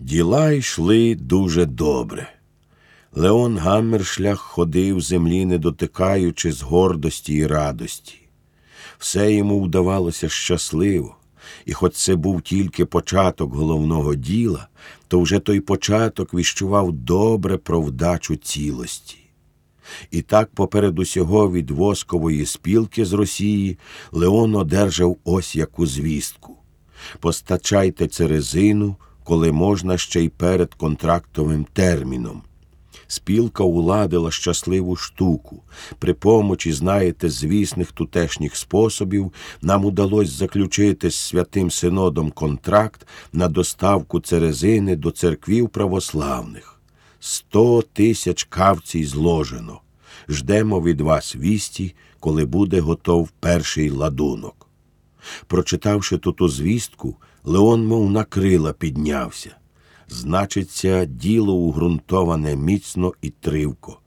Діла йшли дуже добре. Леон Гаммершлях ходив землі, не дотикаючи з гордості і радості. Все йому вдавалося щасливо, і хоч це був тільки початок головного діла, то вже той початок віщував добре про вдачу цілості. І так, поперед усього від воскової спілки з Росії, Леон одержав ось яку звістку постачайте церезину, коли можна ще й перед контрактовим терміном. Спілка уладила щасливу штуку. При помочі, знаєте, звісних тутешніх способів нам удалось заключити з святим синодом контракт на доставку церезини до церквів православних. Сто тисяч кавцій зложено. Ждемо від вас вісті, коли буде готов перший ладунок. Прочитавши ту звістку, Леон, мов на крила, піднявся. Значиться, діло угрунтоване міцно і тривко.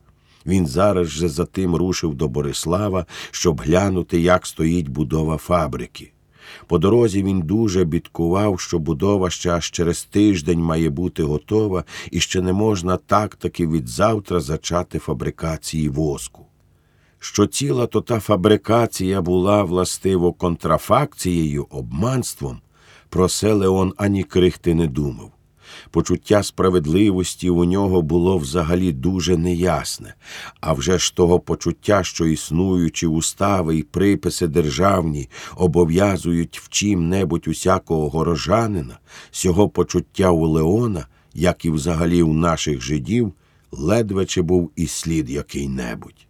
Він зараз же за тим рушив до Борислава, щоб глянути, як стоїть будова фабрики. По дорозі він дуже бідкував, що будова ще аж через тиждень має бути готова і ще не можна так таки від завтра зачати фабрикації воску. Що ціла то та фабрикація була властиво контрафакцією, обманством, про це Леон ані крихти не думав. Почуття справедливості у нього було взагалі дуже неясне, а вже ж того почуття, що існуючі устави і приписи державні обов'язують в чим-небудь усякого горожанина, сього почуття у Леона, як і взагалі у наших жидів, ледве чи був і слід який-небудь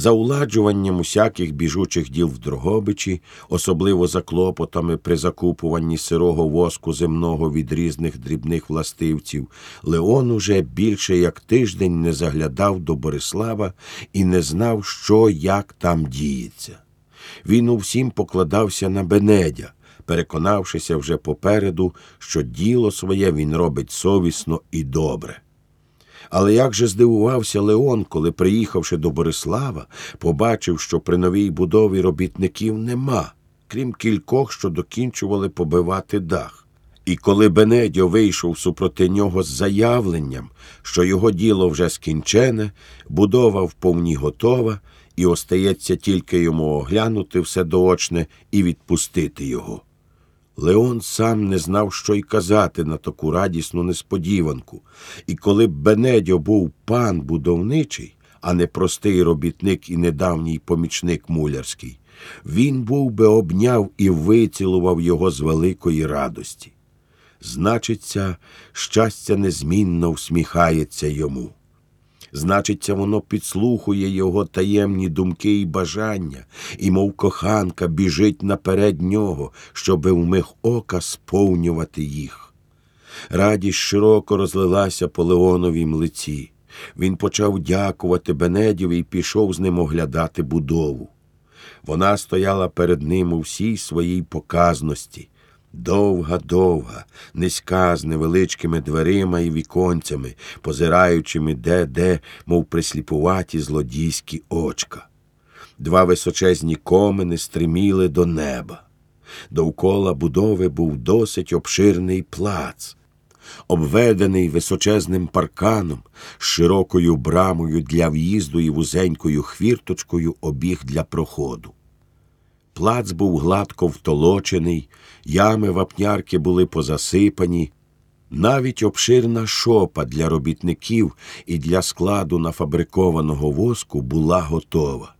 за уладжуванням усяких біжучих діл в Дрогобичі, особливо за клопотами при закупуванні сирого воску земного від різних дрібних властивців, Леон уже більше як тиждень не заглядав до Борислава і не знав, що як там діється. Він у всім покладався на Бенедя, переконавшися вже попереду, що діло своє він робить совісно і добре. Але як же здивувався Леон, коли, приїхавши до Борислава, побачив, що при новій будові робітників нема, крім кількох, що докінчували побивати дах. І коли Бенедьо вийшов супроти нього з заявленням, що його діло вже скінчене, будова вповні готова, і остається тільки йому оглянути все доочне і відпустити його. Леон сам не знав, що й казати на таку радісну несподіванку, і коли б Бенедьо був пан будовничий, а не простий робітник і недавній помічник мулярський, він був би обняв і вицілував його з великої радості. Значиться, щастя незмінно всміхається йому. Значиться, воно підслухує його таємні думки і бажання, і, мов коханка, біжить наперед нього, щоби вмиг ока сповнювати їх. Радість широко розлилася по Леоновім лиці. Він почав дякувати Бенедіві і пішов з ним оглядати будову. Вона стояла перед ним у всій своїй показності, Довга, довга, низька з невеличкими дверима і віконцями, позираючими де-де, мов присліпуваті злодійські очка. Два височезні комини стриміли до неба. Довкола будови був досить обширний плац, обведений височезним парканом, з широкою брамою для в'їзду і вузенькою хвірточкою обіг для проходу. Плац був гладко втолочений, ями вапнярки були позасипані. Навіть обширна шопа для робітників і для складу нафабрикованого воску була готова.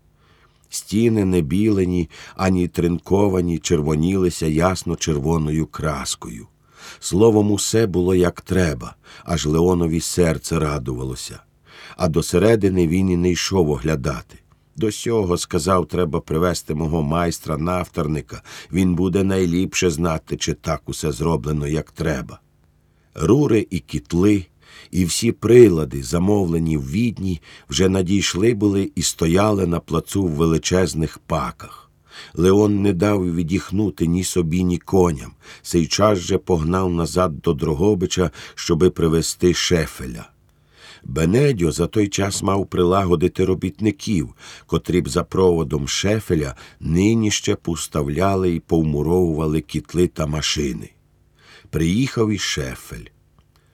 Стіни не білені, ані тринковані, червонілися ясно червоною краскою. Словом, усе було як треба, аж Леонові серце радувалося, а до середини він і не йшов оглядати. До сього сказав, треба привезти мого майстра нафтарника. Він буде найліпше знати, чи так усе зроблено, як треба. Рури і кітли, і всі прилади, замовлені в відні, вже надійшли були і стояли на плацу в величезних паках. Леон не дав відіхнути ні собі, ні коням. Сей час же погнав назад до Дрогобича, щоби привезти шефеля. Бенедьо за той час мав прилагодити робітників, котрі б за проводом шефеля нині ще поставляли і повмуровували кітли та машини. приїхав і шефель.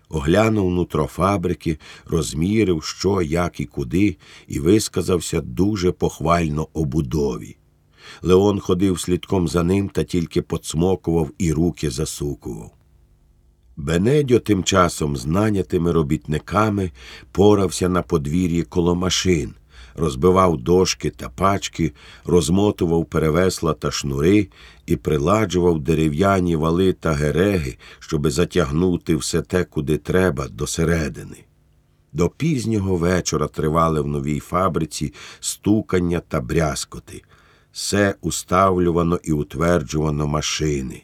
Оглянув нутро фабрики, розмірив, що, як і куди, і висказався дуже похвально о будові. Леон ходив слідком за ним та тільки поцмокував і руки засукував. Бенедьо тим часом з нанятими робітниками порався на подвір'ї коло машин, розбивав дошки та пачки, розмотував перевесла та шнури і приладжував дерев'яні вали та гереги, щоби затягнути все те, куди треба, до середини. До пізнього вечора тривали в новій фабриці стукання та брязкоти. Все уставлювано і утверджувано машини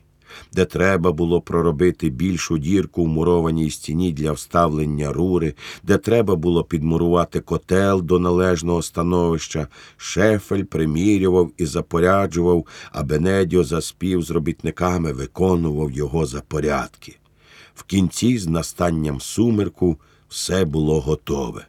де треба було проробити більшу дірку в мурованій стіні для вставлення рури, де треба було підмурувати котел до належного становища, шефель примірював і запоряджував, а Бенедіо заспів з робітниками виконував його запорядки. В кінці, з настанням сумерку, все було готове.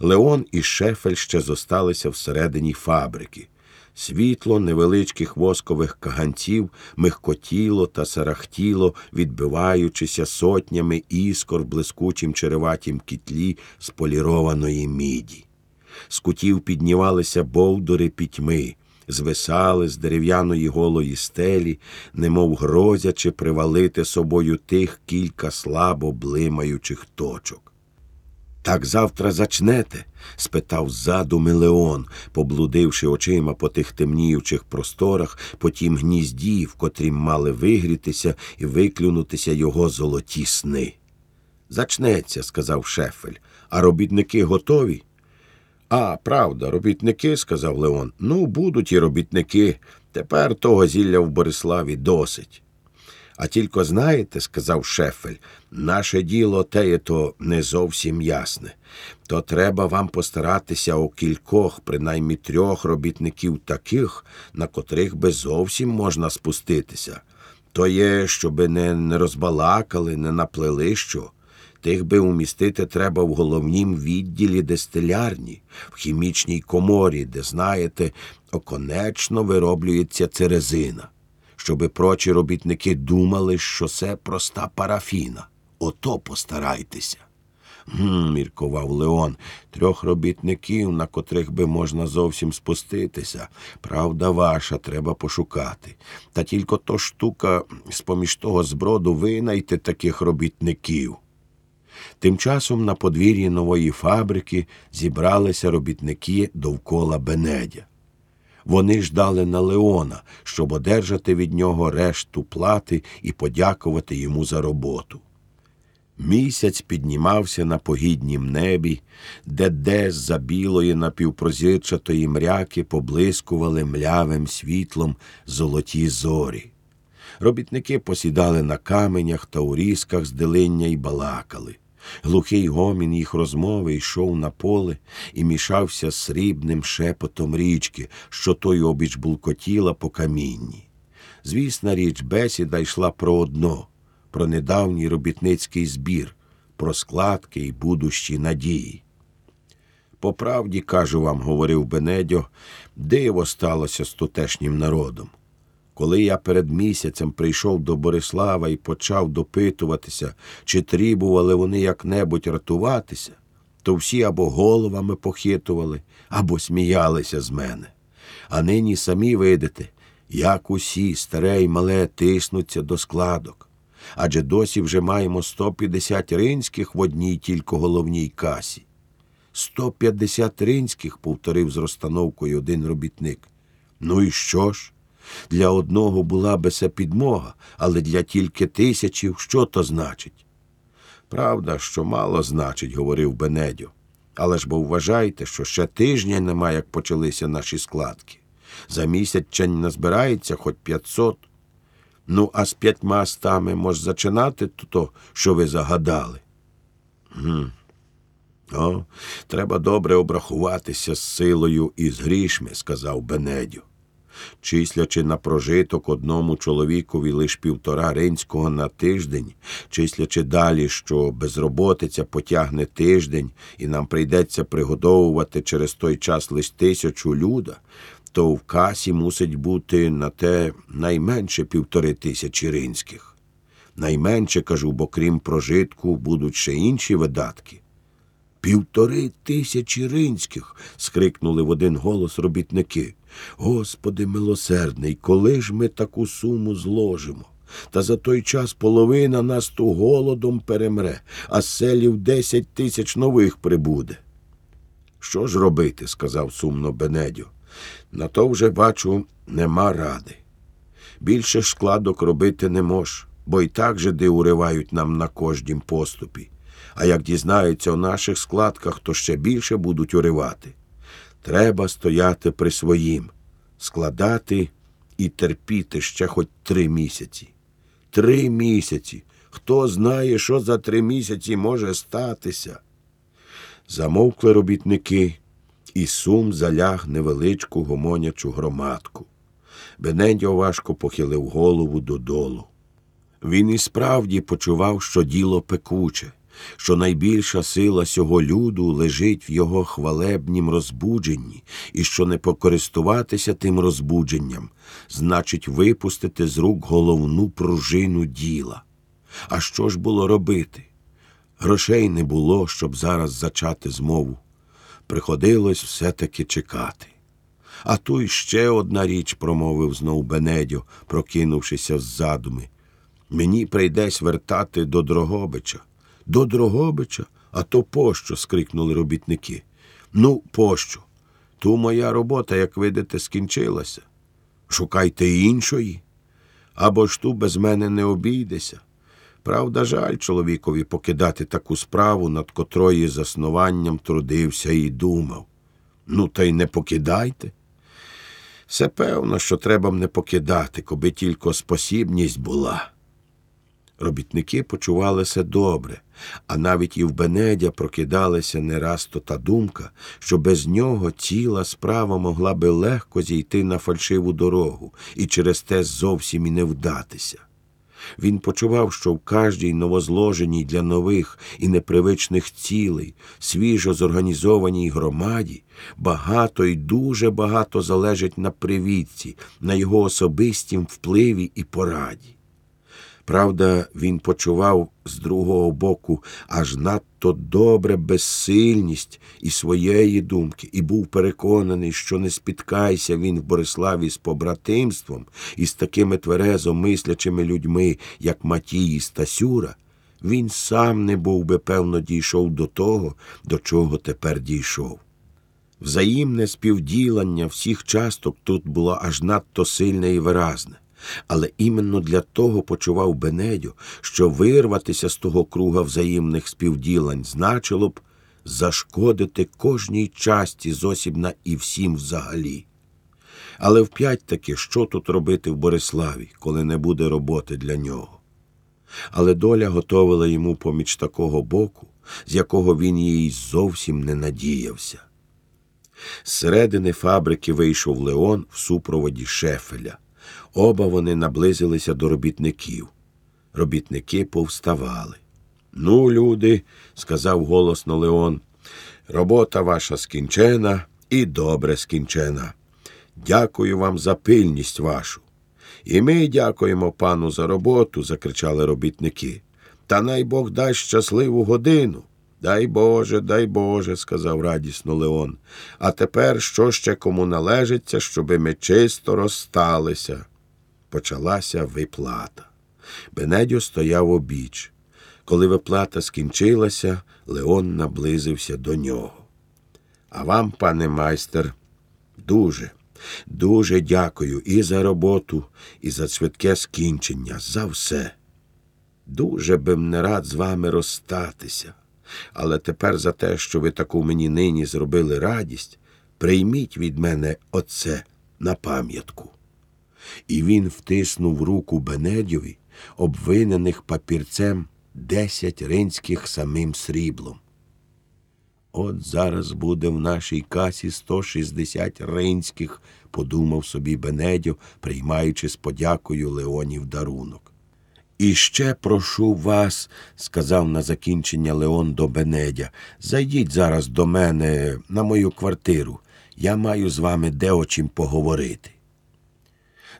Леон і Шефель ще зосталися всередині фабрики. Світло невеличких воскових каганців михкотіло та сарахтіло, відбиваючися сотнями іскор блискучім череватім кітлі з полірованої міді. З кутів піднімалися бовдури пітьми, звисали з дерев'яної голої стелі, немов грозячи привалити собою тих кілька слабо блимаючих точок. Так завтра зачнете? спитав ззаду Мелеон, поблудивши очима по тих темніючих просторах, по тім гнізді, в котрім мали вигрітися і виклюнутися його золоті сни. Зачнеться, сказав Шефель, а робітники готові? А, правда, робітники, сказав Леон. Ну, будуть і робітники. Тепер того зілля в Бориславі досить. А тільки знаєте, сказав Шефель, наше діло теє то не зовсім ясне. То треба вам постаратися у кількох, принаймні трьох робітників таких, на котрих би зовсім можна спуститися. То є, щоби не, не розбалакали, не наплели що. Тих би умістити треба в головнім відділі дистилярні, в хімічній коморі, де, знаєте, оконечно вироблюється церезина щоби прочі робітники думали, що це проста парафіна. Ото постарайтеся. Гм, міркував Леон, трьох робітників, на котрих би можна зовсім спуститися. Правда ваша, треба пошукати. Та тільки то штука з поміж того зброду винайти таких робітників. Тим часом на подвір'ї нової фабрики зібралися робітники довкола Бенедя. Вони ждали на Леона, щоб одержати від нього решту плати і подякувати йому за роботу. Місяць піднімався на погіднім небі, де десь за білої напівпрозірчатої мряки поблискували млявим світлом золоті зорі. Робітники посідали на каменях та у різках з делиння й балакали. Глухий гомін їх розмови йшов на поле і мішався срібним шепотом річки, що той обіч булкотіла по камінні. Звісна річ, бесіда йшла про одно, про недавній робітницький збір, про складки й будущі надії. По правді, кажу вам, говорив Бенедьо, диво сталося з тутешнім народом. Коли я перед місяцем прийшов до Борислава і почав допитуватися, чи трібували вони як-небудь рятуватися, то всі або головами похитували, або сміялися з мене. А нині самі видите, як усі старе й мале тиснуться до складок. Адже досі вже маємо 150 ринських в одній тільки головній касі. 150 ринських, повторив з розстановкою один робітник. Ну і що ж? Для одного була би це підмога, але для тільки тисячів що то значить? Правда, що мало значить, говорив Бенедьо. Але ж бо вважайте, що ще тижня нема, як почалися наші складки. За місяць ще не назбирається хоч п'ятсот. Ну, а з п'ятьма стами може зачинати то, що ви загадали. Гм. О, треба добре обрахуватися з силою і з грішми, сказав Бенедьо числячи на прожиток одному чоловікові лиш півтора ринського на тиждень, числячи далі, що безроботиця потягне тиждень, і нам прийдеться пригодовувати через той час лише тисячу люда, то в касі мусить бути на те найменше півтори тисячі ринських. Найменше кажу, бо крім прожитку будуть ще інші видатки. Півтори тисячі ринських. скрикнули в один голос робітники. Господи милосердний, коли ж ми таку суму зложимо? Та за той час половина нас ту голодом перемре, а селів десять тисяч нових прибуде. Що ж робити? сказав сумно Бенедьо. На то вже, бачу, нема ради. Більше ж складок робити не мож, бо й так жиди уривають нам на кожнім поступі. А як дізнаються у наших складках, то ще більше будуть уривати. Треба стояти при своїм, складати і терпіти ще хоч три місяці. Три місяці. Хто знає, що за три місяці може статися? Замовкли робітники, і сум заляг невеличку гомонячу громадку. Бенедьо важко похилив голову додолу. Він і справді почував, що діло пекуче, що найбільша сила сього люду лежить в його хвалебнім розбудженні, і що не покористуватися тим розбудженням, значить випустити з рук головну пружину діла. А що ж було робити? Грошей не було, щоб зараз зачати змову. Приходилось все-таки чекати. А ту й ще одна річ, промовив знов Бенедьо, прокинувшися з задуми. Мені прийдесь вертати до Дрогобича. До Дрогобича? А то пощо? скрикнули робітники. Ну, пощо? Ту моя робота, як видите, скінчилася. Шукайте іншої. Або ж ту без мене не обійдеся. Правда, жаль чоловікові покидати таку справу, над котрої заснуванням трудився і думав. Ну, та й не покидайте. Все певно, що треба не покидати, коби тільки спосібність була. Робітники почувалися добре, а навіть і в Бенедя прокидалася не раз то та думка, що без нього ціла справа могла би легко зійти на фальшиву дорогу і через те зовсім і не вдатися. Він почував, що в кожній новозложеній для нових і непривичних цілей, свіжо зорганізованій громаді, багато і дуже багато залежить на привітці, на його особистім впливі і пораді. Правда, він почував з другого боку аж надто добре безсильність і своєї думки, і був переконаний, що не спіткайся він в Бориславі з побратимством і з такими тверезо мислячими людьми, як Матій і Стасюра, він сам не був би, певно, дійшов до того, до чого тепер дійшов. Взаємне співділання всіх часток тут було аж надто сильне і виразне. Але іменно для того почував Бенедьо, що вирватися з того круга взаємних співділань значило б зашкодити кожній часті зосібна і всім взагалі. Але вп'ять таки, що тут робити в Бориславі, коли не буде роботи для нього? Але доля готовила йому поміч такого боку, з якого він їй зовсім не надіявся. З середини фабрики вийшов Леон в супроводі шефеля. Оба вони наблизилися до робітників. Робітники повставали. Ну, люди, сказав голосно Леон, робота ваша скінчена і добре скінчена. Дякую вам за пильність вашу. І ми дякуємо пану за роботу, закричали робітники. Та най Бог дасть щасливу годину. Дай Боже, дай Боже, сказав радісно Леон. А тепер що ще кому належиться, щоби ми чисто розсталися почалася виплата. Бенедьо стояв обіч. Коли виплата скінчилася, Леон наблизився до нього. А вам, пане майстер, дуже, дуже дякую і за роботу, і за швидке скінчення, за все. Дуже би не рад з вами розстатися, але тепер за те, що ви таку мені нині зробили радість, прийміть від мене оце на пам'ятку і він втиснув руку Бенедьові, обвинених папірцем десять ринських самим сріблом. От зараз буде в нашій касі 160 ринських, подумав собі Бенедьо, приймаючи з подякою Леонів дарунок. І ще прошу вас, сказав на закінчення Леон до Бенедя, зайдіть зараз до мене на мою квартиру. Я маю з вами де о чим поговорити.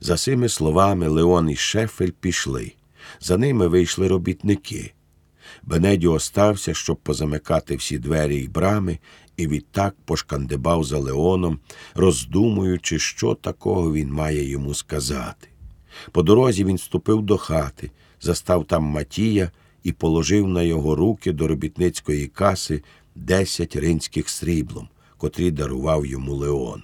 За цими словами Леон і Шефель пішли. За ними вийшли робітники. Бенедіо остався, щоб позамикати всі двері й брами, і відтак пошкандибав за Леоном, роздумуючи, що такого він має йому сказати. По дорозі він ступив до хати, застав там Матія і положив на його руки до робітницької каси десять ринських сріблом, котрі дарував йому Леон.